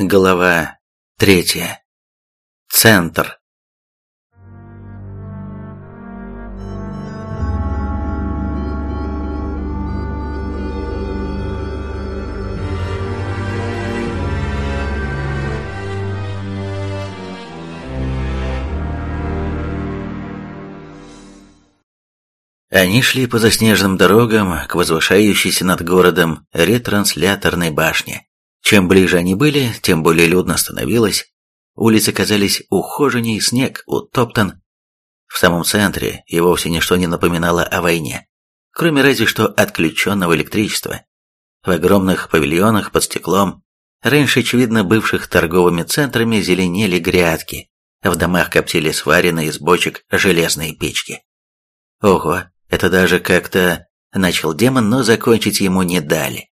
Глава третья. Центр. Они шли по заснеженным дорогам к возвышающейся над городом ретрансляторной башне. Чем ближе они были, тем более людно становилось. Улицы казались ухоженней, снег утоптан. В самом центре и вовсе ничто не напоминало о войне, кроме разве что отключенного электричества. В огромных павильонах под стеклом, раньше, очевидно, бывших торговыми центрами, зеленели грядки, в домах коптили сваренные из бочек железные печки. Ого, это даже как-то начал демон, но закончить ему не дали.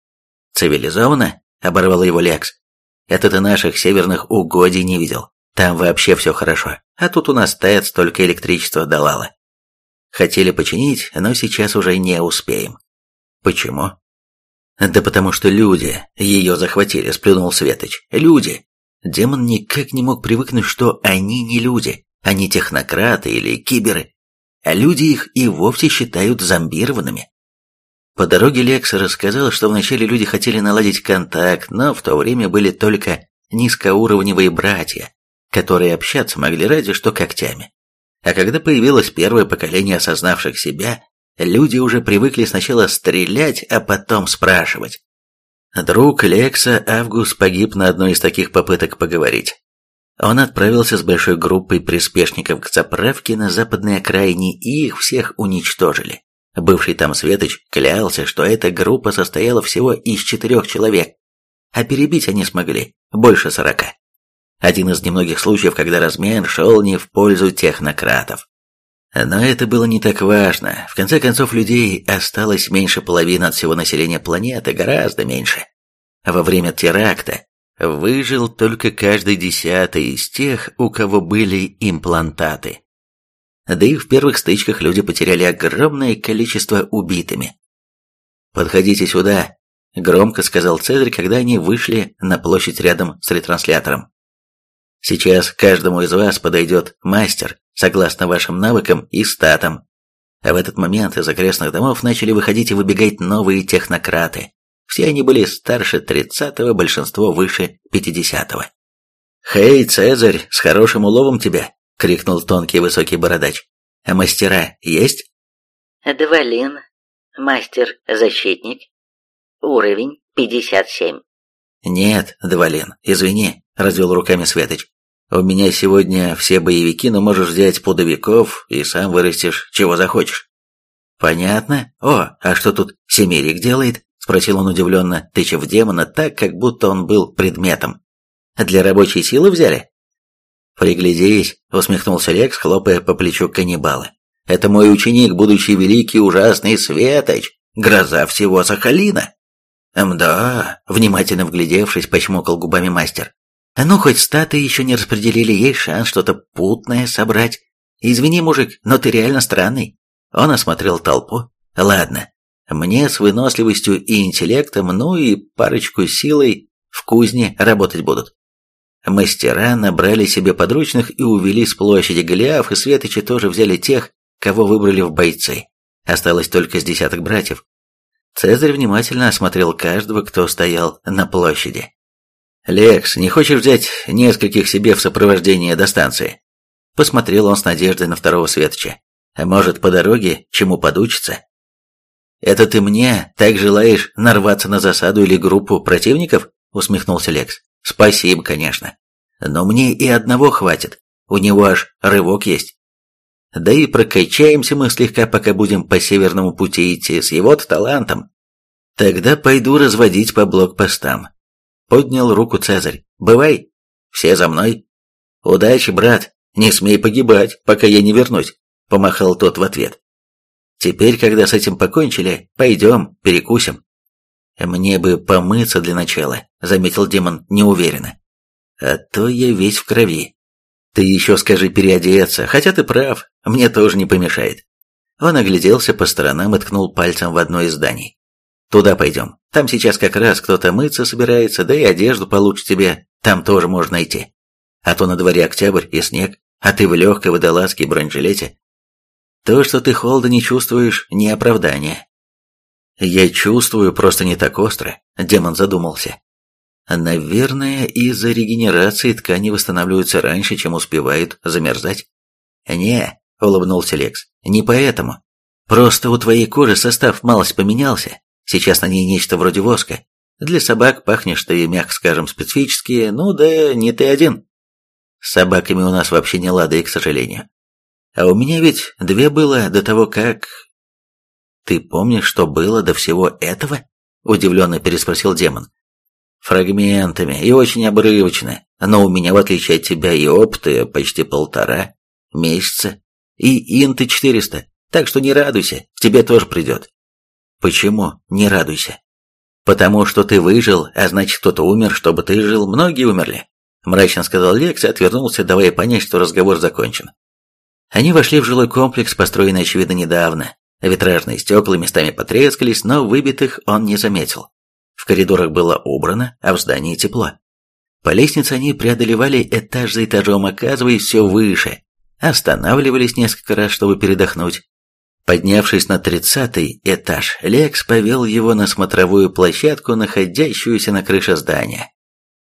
Цивилизованно? — оборвал его Лекс. «Это ты наших северных угодий не видел. Там вообще все хорошо. А тут у нас ТЭЦ только электричество давало. Хотели починить, но сейчас уже не успеем». «Почему?» «Да потому что люди ее захватили», — сплюнул Светоч. «Люди!» Демон никак не мог привыкнуть, что они не люди, они технократы или киберы, а люди их и вовсе считают зомбированными. По дороге Лекс рассказал, что вначале люди хотели наладить контакт, но в то время были только низкоуровневые братья, которые общаться могли ради что когтями. А когда появилось первое поколение осознавших себя, люди уже привыкли сначала стрелять, а потом спрашивать. Друг Лекса Август погиб на одной из таких попыток поговорить. Он отправился с большой группой приспешников к заправке на западной окраине и их всех уничтожили. Бывший там Светоч клялся, что эта группа состояла всего из четырех человек, а перебить они смогли больше сорока. Один из немногих случаев, когда размен шел не в пользу технократов. Но это было не так важно. В конце концов, людей осталось меньше половины от всего населения планеты, гораздо меньше. Во время теракта выжил только каждый десятый из тех, у кого были имплантаты. Да и в первых стычках люди потеряли огромное количество убитыми. «Подходите сюда», — громко сказал Цезарь, когда они вышли на площадь рядом с ретранслятором. «Сейчас каждому из вас подойдет мастер, согласно вашим навыкам и статам». А в этот момент из окрестных домов начали выходить и выбегать новые технократы. Все они были старше тридцатого, большинство выше пятидесятого. «Хей, Цезарь, с хорошим уловом тебя!» — крикнул тонкий высокий бородач. «А мастера есть?» «Двалин, мастер-защитник, уровень 57». «Нет, Двалин, извини», — развел руками Светоч. «У меня сегодня все боевики, но можешь взять пудовиков и сам вырастешь, чего захочешь». «Понятно. О, а что тут Семерик делает?» — спросил он удивленно, тыча в демона так, как будто он был предметом. «Для рабочей силы взяли?» «Приглядись», — усмехнулся Лекс, хлопая по плечу каннибала. «Это мой ученик, будущий великий ужасный Светоч, гроза всего Сахалина». «Мда», — внимательно вглядевшись, почмокал губами мастер. «А ну, хоть статы еще не распределили, есть шанс что-то путное собрать. Извини, мужик, но ты реально странный». Он осмотрел толпу. «Ладно, мне с выносливостью и интеллектом, ну и парочку силой в кузне работать будут. Мастера набрали себе подручных и увели с площади Голиаф, и Светочи тоже взяли тех, кого выбрали в бойцы. Осталось только с десяток братьев. Цезарь внимательно осмотрел каждого, кто стоял на площади. «Лекс, не хочешь взять нескольких себе в сопровождение до станции?» Посмотрел он с надеждой на второго Светоча. «А может, по дороге чему подучиться?» «Это ты мне так желаешь нарваться на засаду или группу противников?» усмехнулся Лекс. Спасибо, конечно. Но мне и одного хватит. У него аж рывок есть. Да и прокачаемся мы слегка, пока будем по северному пути идти с его талантом. Тогда пойду разводить по блокпостам. Поднял руку Цезарь. Бывай. Все за мной. Удачи, брат. Не смей погибать, пока я не вернусь. Помахал тот в ответ. Теперь, когда с этим покончили, пойдем, перекусим. «Мне бы помыться для начала», — заметил демон неуверенно. «А то я весь в крови. Ты еще скажи переодеться, хотя ты прав, мне тоже не помешает». Он огляделся по сторонам и ткнул пальцем в одно из зданий. «Туда пойдем. Там сейчас как раз кто-то мыться собирается, да и одежду получше тебе Там тоже можно найти. А то на дворе октябрь и снег, а ты в легкой водолазке и бронежилете. То, что ты холода не чувствуешь, не оправдание. Я чувствую, просто не так остро, демон задумался. Наверное, из-за регенерации ткани восстанавливаются раньше, чем успевают замерзать. Не, улыбнулся Лекс, не поэтому. Просто у твоей кожи состав малость поменялся. Сейчас на ней нечто вроде воска. Для собак пахнешь ты, мягко скажем, специфически, ну да не ты один. С собаками у нас вообще не лады, к сожалению. А у меня ведь две было до того, как... Ты помнишь, что было до всего этого? Удивленно переспросил демон. Фрагментами и очень обрывочно, но у меня, в отличие от тебя, и опыта почти полтора месяца, и инты 400, так что не радуйся, тебе тоже придет. Почему не радуйся? Потому что ты выжил, а значит кто-то умер, чтобы ты жил, многие умерли. Мрачно сказал Лекс и отвернулся, давая понять, что разговор закончен. Они вошли в жилой комплекс, построенный, очевидно, недавно. Витражные стекла местами потрескались, но выбитых он не заметил. В коридорах было убрано, а в здании тепло. По лестнице они преодолевали этаж за этажом, оказываясь все выше. Останавливались несколько раз, чтобы передохнуть. Поднявшись на тридцатый этаж, Лекс повел его на смотровую площадку, находящуюся на крыше здания.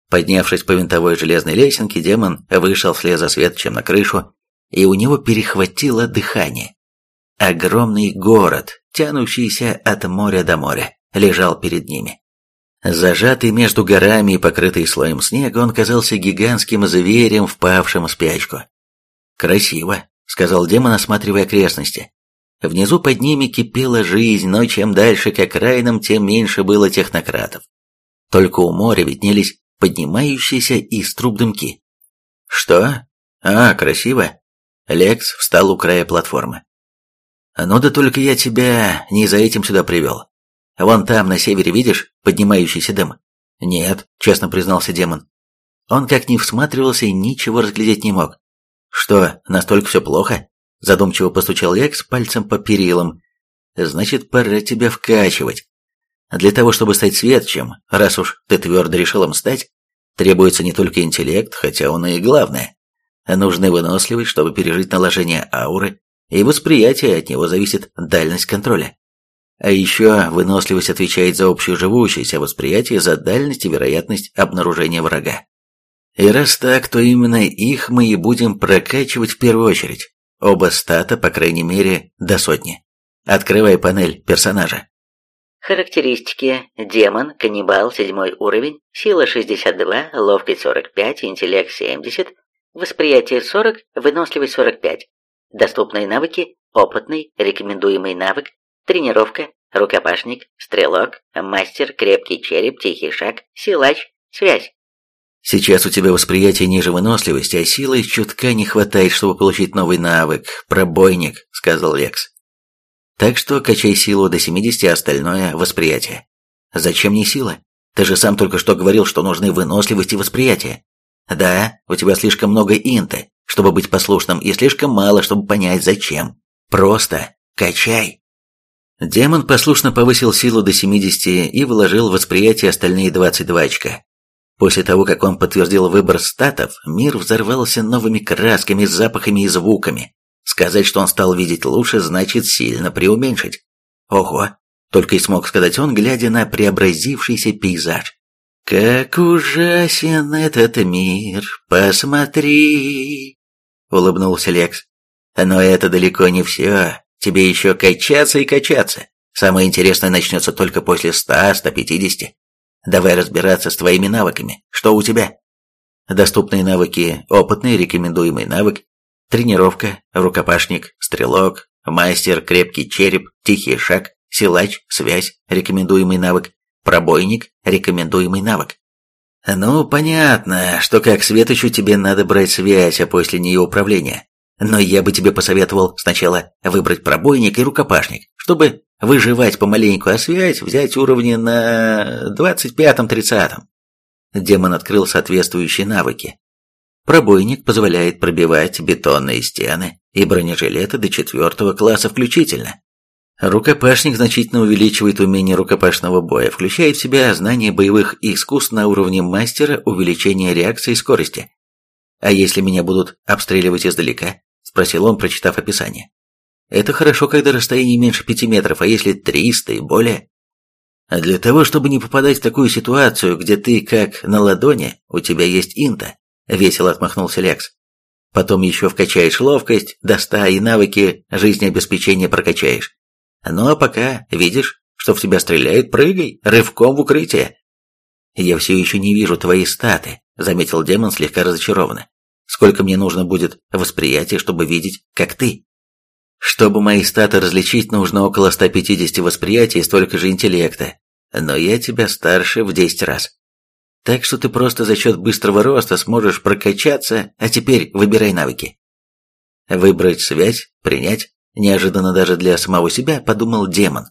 Поднявшись по винтовой железной лесенке, демон вышел вслед за Светочем на крышу, и у него перехватило дыхание. Огромный город, тянущийся от моря до моря, лежал перед ними. Зажатый между горами и покрытый слоем снега, он казался гигантским зверем, впавшим в спячку. «Красиво», — сказал демон, осматривая окрестности. Внизу под ними кипела жизнь, но чем дальше к окраинам, тем меньше было технократов. Только у моря виднелись поднимающиеся из труб дымки. «Что? А, красиво!» Лекс встал у края платформы. «Ну да только я тебя не за этим сюда привел. Вон там, на севере, видишь поднимающийся дым?» «Нет», — честно признался демон. Он как ни всматривался ничего разглядеть не мог. «Что, настолько все плохо?» Задумчиво постучал Лекс пальцем по перилам. «Значит, пора тебя вкачивать. Для того, чтобы стать светчем, раз уж ты твердо решил им стать, требуется не только интеллект, хотя он и главное. Нужны выносливость, чтобы пережить наложение ауры, и восприятие от него зависит дальность контроля. А еще выносливость отвечает за общую живучесть, а восприятие за дальность и вероятность обнаружения врага. И раз так, то именно их мы и будем прокачивать в первую очередь. Оба стата, по крайней мере, до сотни. Открывай панель персонажа. Характеристики. Демон, каннибал, седьмой уровень, сила 62, ловкость 45, интеллект 70, восприятие 40, выносливость 45. Доступные навыки. Опытный, рекомендуемый навык, тренировка, рукопашник, стрелок, мастер, крепкий череп, тихий шаг, силач, связь. Сейчас у тебя восприятие ниже выносливости, а силы чутка не хватает, чтобы получить новый навык. Пробойник, сказал Лекс. Так что качай силу до 70, а остальное – восприятие. Зачем мне сила? Ты же сам только что говорил, что нужны выносливость и восприятие. Да, у тебя слишком много инты, чтобы быть послушным, и слишком мало, чтобы понять, зачем. Просто качай. Демон послушно повысил силу до 70 и вложил в восприятие остальные 22 очка. После того, как он подтвердил выбор статов, мир взорвался новыми красками, запахами и звуками. Сказать, что он стал видеть лучше, значит сильно преуменьшить. Ого, только и смог сказать он, глядя на преобразившийся пейзаж. «Как ужасен этот мир, посмотри!» — улыбнулся Лекс. «Но это далеко не все. Тебе еще качаться и качаться. Самое интересное начнется только после ста, ста пятидесяти. Давай разбираться с твоими навыками. Что у тебя?» Доступные навыки, опытный рекомендуемый навык, Тренировка, рукопашник, стрелок, мастер, крепкий череп, тихий шаг, силач, связь, рекомендуемый навык, пробойник, рекомендуемый навык. Ну, понятно, что как Светочу тебе надо брать связь, а после нее управление. Но я бы тебе посоветовал сначала выбрать пробойник и рукопашник, чтобы выживать помаленьку, а связь взять уровни на двадцать пятом-тридцатом. Демон открыл соответствующие навыки, Пробойник позволяет пробивать бетонные стены и бронежилеты до четвертого класса включительно. Рукопашник значительно увеличивает умение рукопашного боя, включает в себя знание боевых искусств на уровне мастера, увеличение реакции и скорости. «А если меня будут обстреливать издалека?» – спросил он, прочитав описание. «Это хорошо, когда расстояние меньше пяти метров, а если триста и более?» А для того, чтобы не попадать в такую ситуацию, где ты как на ладони, у тебя есть инта, весело отмахнулся Лекс. Потом еще вкачаешь ловкость до ста и навыки жизнеобеспечения прокачаешь. Ну а пока видишь, что в тебя стреляет, прыгай, рывком в укрытие. Я все еще не вижу твои статы, заметил демон слегка разочарованно. Сколько мне нужно будет восприятия, чтобы видеть, как ты? Чтобы мои статы различить, нужно около 150 восприятий и столько же интеллекта. Но я тебя старше в 10 раз. Так что ты просто за счет быстрого роста сможешь прокачаться, а теперь выбирай навыки. Выбрать связь, принять, неожиданно даже для самого себя, подумал демон.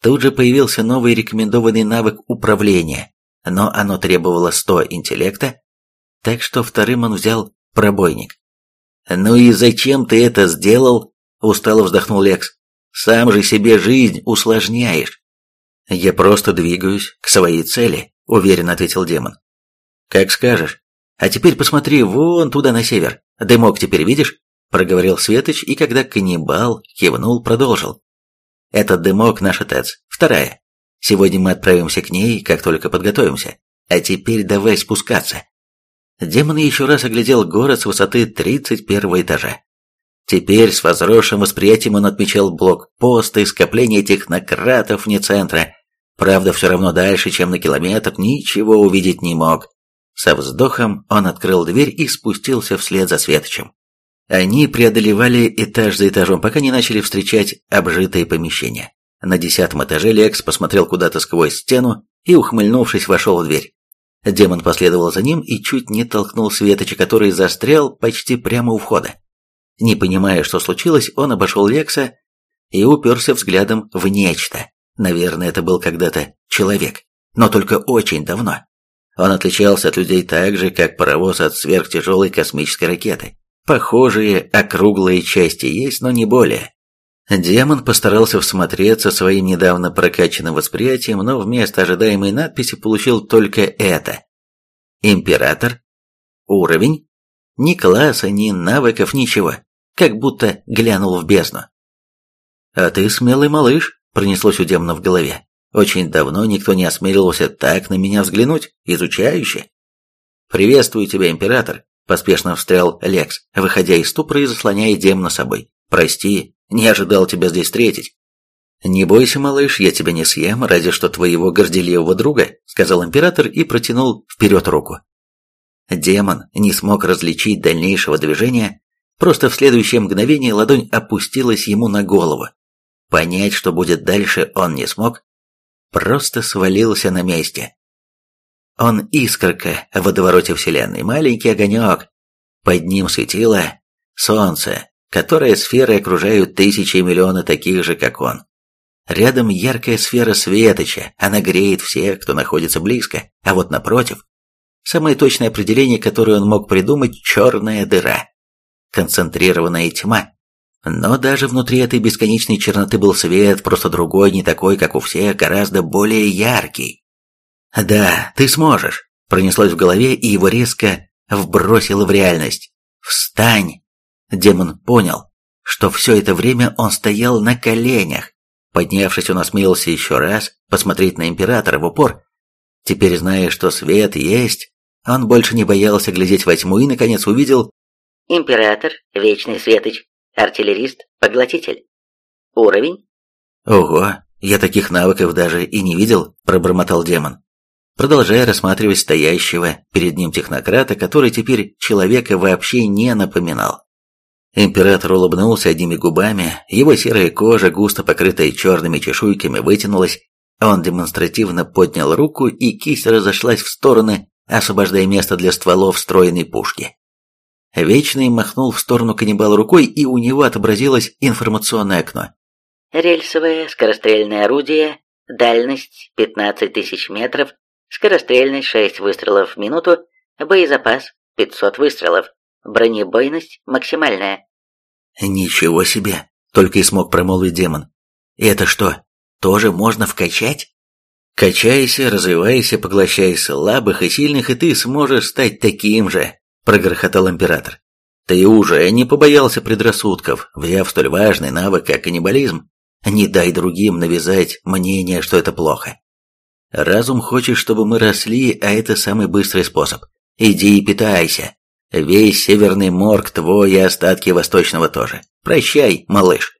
Тут же появился новый рекомендованный навык управления, но оно требовало 100 интеллекта, так что вторым он взял пробойник. «Ну и зачем ты это сделал?» Устало вздохнул Лекс. Сам же себе жизнь усложняешь. Я просто двигаюсь к своей цели, уверенно ответил демон. Как скажешь. А теперь посмотри вон туда на север. Дымок теперь видишь? Проговорил Светоч, и когда каннибал кивнул, продолжил. Этот дымок наша ТЭЦ. Вторая. Сегодня мы отправимся к ней, как только подготовимся. А теперь давай спускаться. Демон еще раз оглядел город с высоты 31 этажа. Теперь с возросшим восприятием он отмечал блокпосты, скопление технократов вне центра. Правда, все равно дальше, чем на километр, ничего увидеть не мог. Со вздохом он открыл дверь и спустился вслед за Светочем. Они преодолевали этаж за этажом, пока не начали встречать обжитые помещения. На десятом этаже Лекс посмотрел куда-то сквозь стену и, ухмыльнувшись, вошел в дверь. Демон последовал за ним и чуть не толкнул Светоча, который застрял почти прямо у входа. Не понимая, что случилось, он обошел Лекса и уперся взглядом в нечто. Наверное, это был когда-то человек, но только очень давно. Он отличался от людей так же, как паровоз от сверхтяжелой космической ракеты. Похожие округлые части есть, но не более. Демон постарался всмотреться своим недавно прокачанным восприятием, но вместо ожидаемой надписи получил только это. Император. Уровень. Ни класса, ни навыков, ничего. Как будто глянул в бездну. «А ты смелый малыш», — пронеслось у демона в голове. «Очень давно никто не осмеливался так на меня взглянуть, изучающе». «Приветствую тебя, император», — поспешно встрял Лекс, выходя из ступора и заслоняя демона собой. «Прости, не ожидал тебя здесь встретить». «Не бойся, малыш, я тебя не съем, ради что твоего горделивого друга», — сказал император и протянул вперед руку. Демон не смог различить дальнейшего движения, просто в следующее мгновение ладонь опустилась ему на голову. Понять, что будет дальше, он не смог, просто свалился на месте. Он искорка в водовороте Вселенной, маленький огонек. Под ним светило солнце, которое сферы окружают тысячи и миллионы таких же, как он. Рядом яркая сфера светоча, она греет всех, кто находится близко, а вот напротив Самое точное определение, которое он мог придумать – черная дыра. Концентрированная тьма. Но даже внутри этой бесконечной черноты был свет, просто другой, не такой, как у всех, гораздо более яркий. «Да, ты сможешь», – пронеслось в голове, и его резко вбросило в реальность. «Встань!» Демон понял, что все это время он стоял на коленях. Поднявшись, он осмелился еще раз посмотреть на императора в упор. Теперь, зная, что свет есть, он больше не боялся глядеть во тьму и, наконец, увидел... Император, Вечный Светоч, артиллерист, поглотитель. Уровень? Ого, я таких навыков даже и не видел, пробормотал демон, продолжая рассматривать стоящего перед ним технократа, который теперь человека вообще не напоминал. Император улыбнулся одними губами, его серая кожа, густо покрытая черными чешуйками, вытянулась, он демонстративно поднял руку, и кисть разошлась в стороны, освобождая место для стволов встроенной пушки. Вечный махнул в сторону каннибала рукой, и у него отобразилось информационное окно. Рельсовое скорострельное орудие, дальность 15 тысяч метров, скорострельность 6 выстрелов в минуту, боезапас 500 выстрелов, бронебойность максимальная. «Ничего себе!» — только и смог промолвить демон. Это что, тоже можно вкачать? Качайся, развивайся, поглощай слабых и сильных, и ты сможешь стать таким же, прогрохотал император. Ты уже не побоялся предрассудков, взяв столь важный навык, как каннибализм. Не дай другим навязать мнение, что это плохо. Разум хочет, чтобы мы росли, а это самый быстрый способ. Иди и питайся. Весь северный морг твой и остатки восточного тоже. Прощай, малыш.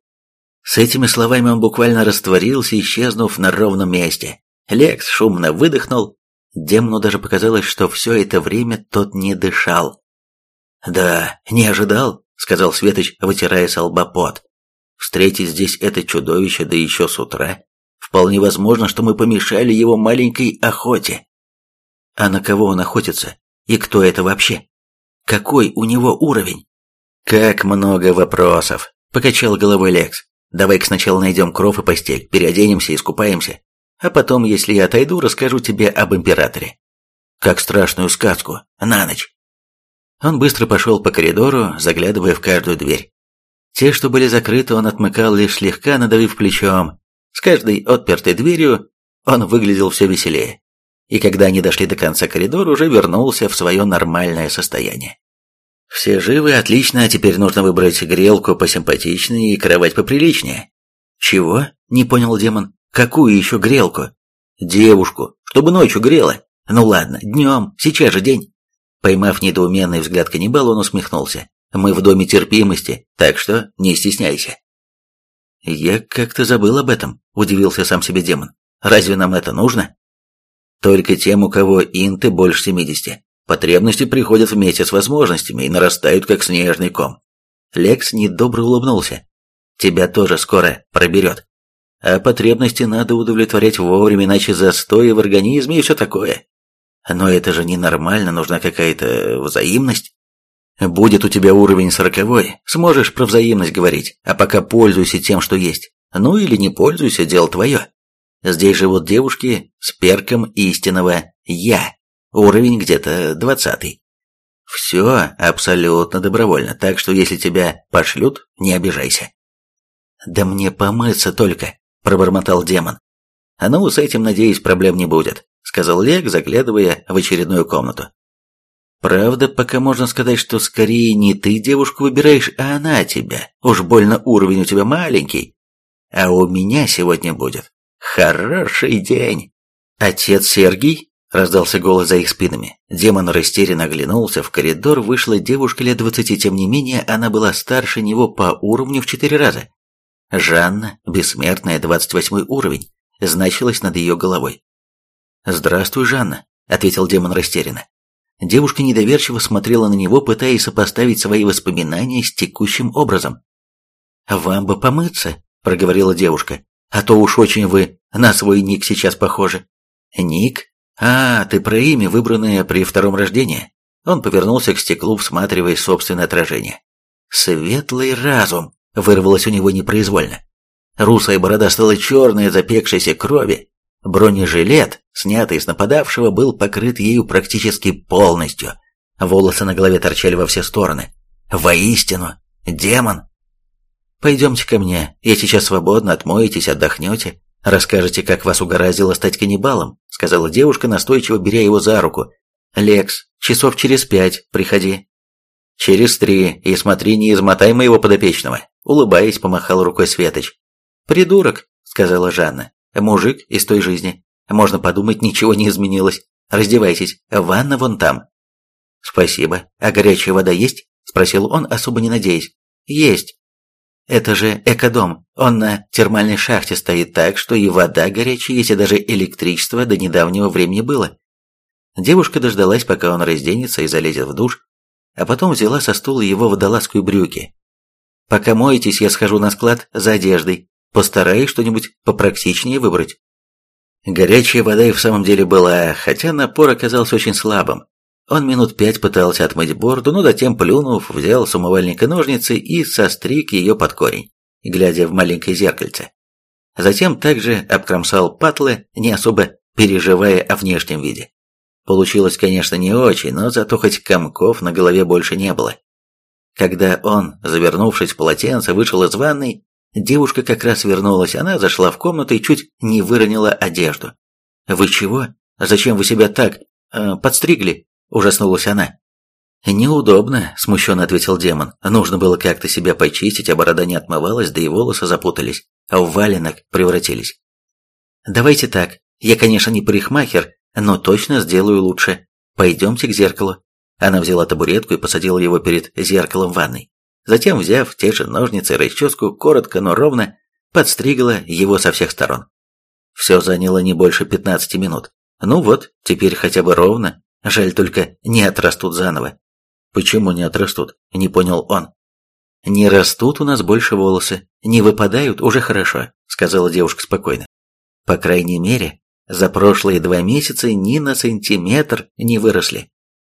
С этими словами он буквально растворился, исчезнув на ровном месте. Лекс шумно выдохнул. Демону даже показалось, что все это время тот не дышал. «Да, не ожидал», — сказал Светоч, вытирая с лба пот. «Встретить здесь это чудовище, да еще с утра. Вполне возможно, что мы помешали его маленькой охоте». «А на кого он охотится? И кто это вообще? Какой у него уровень?» «Как много вопросов», — покачал головой Лекс. «Давай-ка сначала найдем кров и постель, переоденемся и искупаемся. А потом, если я отойду, расскажу тебе об императоре. Как страшную сказку, на ночь». Он быстро пошел по коридору, заглядывая в каждую дверь. Те, что были закрыты, он отмыкал лишь слегка, надавив плечом. С каждой отпертой дверью он выглядел все веселее. И когда они дошли до конца коридора, уже вернулся в свое нормальное состояние. «Все живы, отлично, а теперь нужно выбрать грелку посимпатичнее и кровать поприличнее». «Чего?» – не понял демон. «Какую еще грелку?» «Девушку, чтобы ночью грела. Ну ладно, днем, сейчас же день». Поймав недоуменный взгляд каннибала, он усмехнулся. «Мы в доме терпимости, так что не стесняйся». «Я как-то забыл об этом», – удивился сам себе демон. «Разве нам это нужно?» «Только тем, у кого инты больше семидесяти. Потребности приходят вместе с возможностями и нарастают, как снежный ком». Лекс недобро улыбнулся. «Тебя тоже скоро проберет. А потребности надо удовлетворять вовремя, иначе застои в организме и все такое. Но это же ненормально, нужна какая-то взаимность. Будет у тебя уровень сороковой, сможешь про взаимность говорить, а пока пользуйся тем, что есть. Ну или не пользуйся, дело твое. Здесь живут девушки с перком истинного «я», уровень где-то двадцатый. Все абсолютно добровольно, так что если тебя пошлют, не обижайся. «Да мне помыться только», — пробормотал демон. «А ну, с этим, надеюсь, проблем не будет сказал Лек, заглядывая в очередную комнату. Правда, пока можно сказать, что скорее не ты девушку выбираешь, а она тебя. Уж больно уровень у тебя маленький. А у меня сегодня будет хороший день. Отец Сергий раздался голос за их спинами. Демон растерянно оглянулся. В коридор вышла девушка лет двадцати, тем не менее, она была старше него по уровню в четыре раза. Жанна, бессмертная, двадцать восьмой уровень, значилась над ее головой. «Здравствуй, Жанна», — ответил демон растерянно. Девушка недоверчиво смотрела на него, пытаясь сопоставить свои воспоминания с текущим образом. «Вам бы помыться», — проговорила девушка, — «а то уж очень вы на свой ник сейчас похожи». «Ник? А, ты про имя, выбранное при втором рождении?» Он повернулся к стеклу, всматривая собственное отражение. «Светлый разум!» — вырвалось у него непроизвольно. Русая борода стала черной, запекшейся крови, Бронежилет, снятый с нападавшего, был покрыт ею практически полностью. Волосы на голове торчали во все стороны. Воистину, демон. «Пойдемте ко мне, я сейчас свободно, отмоетесь, отдохнете, расскажете, как вас угораздило стать каннибалом», сказала девушка, настойчиво беря его за руку. «Лекс, часов через пять приходи». «Через три, и смотри, не измотай моего подопечного», улыбаясь, помахал рукой Светоч. «Придурок», — сказала Жанна. Мужик из той жизни. Можно подумать, ничего не изменилось. Раздевайтесь, ванна вон там. Спасибо. А горячая вода есть? Спросил он, особо не надеясь. Есть. Это же экодом. Он на термальной шахте стоит так, что и вода горячая есть, и даже электричество до недавнего времени было. Девушка дождалась, пока он разденется и залезет в душ, а потом взяла со стула его водолазку брюки. «Пока моетесь, я схожу на склад за одеждой. Постараюсь что-нибудь попрактичнее выбрать. Горячая вода и в самом деле была, хотя напор оказался очень слабым. Он минут пять пытался отмыть борду, но затем, плюнув, взял с умывальника ножницы и состриг ее под корень, глядя в маленькое зеркальце. Затем также обкромсал патлы, не особо переживая о внешнем виде. Получилось, конечно, не очень, но зато хоть комков на голове больше не было. Когда он, завернувшись в полотенце, вышел из ванной, Девушка как раз вернулась, она зашла в комнату и чуть не выронила одежду. «Вы чего? Зачем вы себя так э, подстригли?» – ужаснулась она. «Неудобно», – смущенно ответил демон. «Нужно было как-то себя почистить, а борода не отмывалась, да и волосы запутались, а в валенок превратились». «Давайте так. Я, конечно, не парикмахер, но точно сделаю лучше. Пойдемте к зеркалу». Она взяла табуретку и посадила его перед зеркалом в ванной. Затем, взяв те же ножницы и расческу, коротко, но ровно, подстригла его со всех сторон. Все заняло не больше 15 минут. Ну вот, теперь хотя бы ровно. Жаль только, не отрастут заново. Почему не отрастут? Не понял он. Не растут у нас больше волосы, не выпадают, уже хорошо, сказала девушка спокойно. По крайней мере, за прошлые два месяца ни на сантиметр не выросли.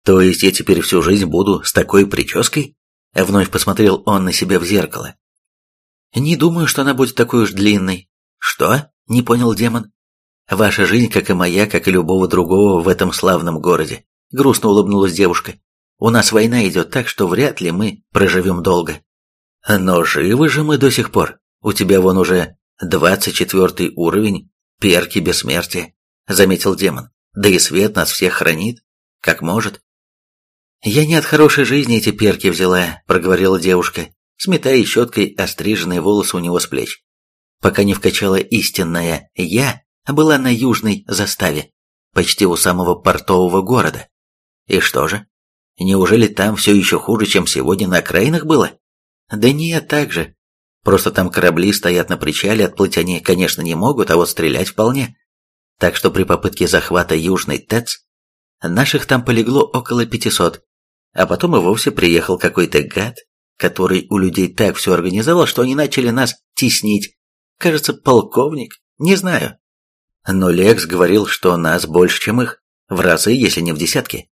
То есть я теперь всю жизнь буду с такой прической? Вновь посмотрел он на себя в зеркало. Не думаю, что она будет такой уж длинной. Что? Не понял демон. Ваша жизнь, как и моя, как и любого другого в этом славном городе. Грустно улыбнулась девушка. У нас война идет так, что вряд ли мы проживем долго. Но живы же мы до сих пор. У тебя вон уже двадцать четвертый уровень, перки бессмертия, заметил демон. Да и свет нас всех хранит, как может. «Я не от хорошей жизни эти перки взяла», — проговорила девушка, сметая щеткой остриженные волосы у него с плеч. Пока не вкачала истинная «я», была на южной заставе, почти у самого портового города. И что же? Неужели там все еще хуже, чем сегодня на окраинах было? Да нет, так же. Просто там корабли стоят на причале, отплыть они, конечно, не могут, а вот стрелять вполне. Так что при попытке захвата Южной ТЭЦ наших там полегло около 500, а потом и вовсе приехал какой-то гад, который у людей так все организовал, что они начали нас теснить. Кажется, полковник, не знаю. Но Лекс говорил, что нас больше, чем их, в разы, если не в десятки.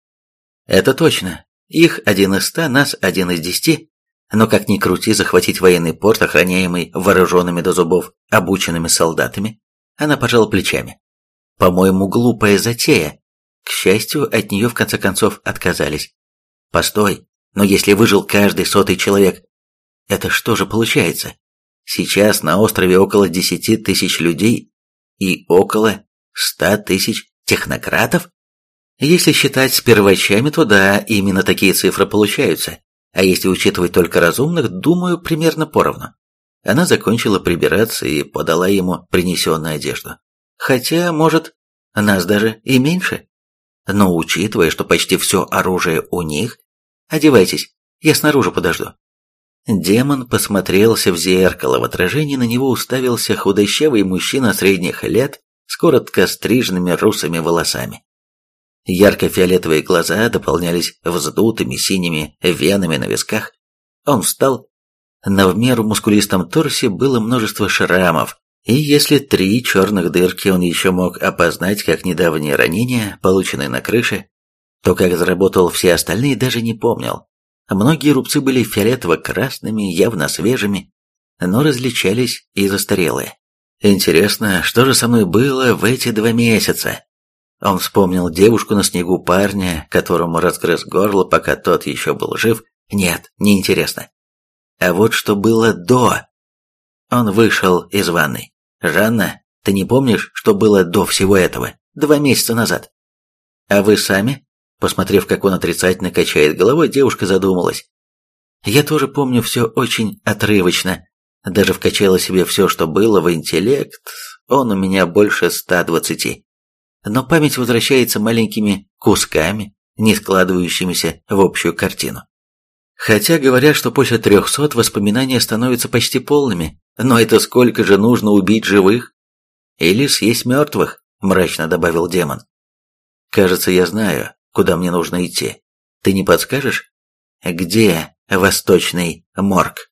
Это точно. Их один из ста, нас один из десяти. Но как ни крути, захватить военный порт, охраняемый вооруженными до зубов, обученными солдатами, она пожала плечами. По-моему, глупая затея. К счастью, от нее в конце концов отказались. Постой, но если выжил каждый сотый человек, это что же получается? Сейчас на острове около десяти тысяч людей и около ста тысяч технократов? Если считать с первачами, то да, именно такие цифры получаются. А если учитывать только разумных, думаю, примерно поровну. Она закончила прибираться и подала ему принесенную одежду. Хотя, может, нас даже и меньше. Но учитывая, что почти все оружие у них, одевайтесь, я снаружи подожду. Демон посмотрелся в зеркало, в отражении на него уставился худощавый мужчина средних лет с коротко стриженными русыми волосами. Ярко-фиолетовые глаза дополнялись вздутыми синими венами на висках. Он встал. На в меру мускулистом торсе было множество шрамов, и если три черных дырки он еще мог опознать как недавнее ранение, полученное на крыше, то как заработал все остальные, даже не помнил. Многие рубцы были фиолетово-красными, явно свежими, но различались и застарелые. Интересно, что же со мной было в эти два месяца? Он вспомнил девушку на снегу парня, которому разгрыз горло, пока тот еще был жив. Нет, неинтересно. А вот что было до. Он вышел из ванной. «Жанна, ты не помнишь, что было до всего этого, два месяца назад?» «А вы сами?» Посмотрев, как он отрицательно качает головой, девушка задумалась. «Я тоже помню все очень отрывочно. Даже вкачала себе все, что было в интеллект. Он у меня больше ста двадцати. Но память возвращается маленькими кусками, не складывающимися в общую картину. Хотя говорят, что после трехсот воспоминания становятся почти полными, но это сколько же нужно убить живых? Или съесть мертвых, мрачно добавил демон. Кажется, я знаю, куда мне нужно идти. Ты не подскажешь? Где восточный морг?